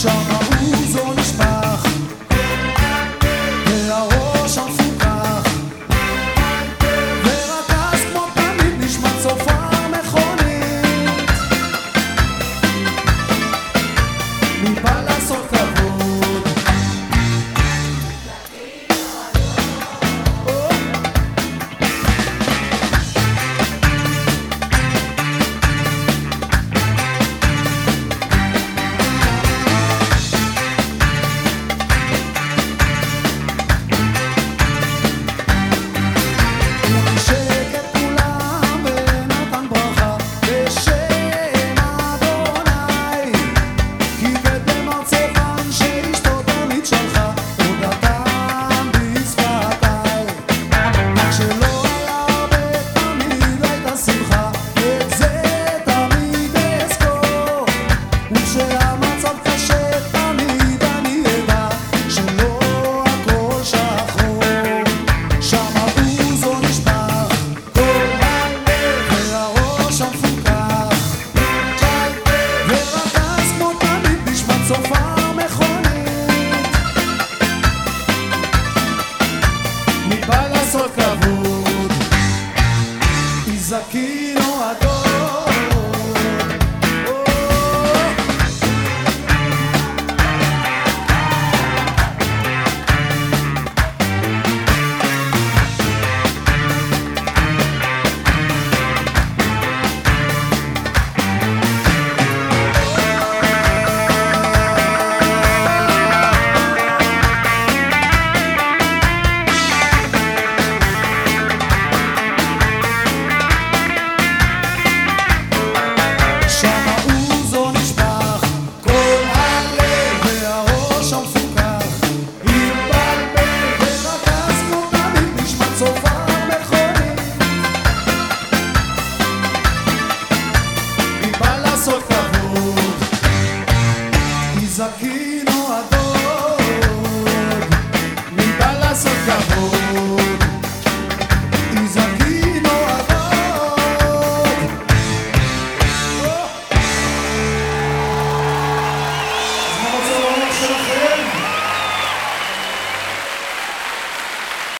shock. aqui.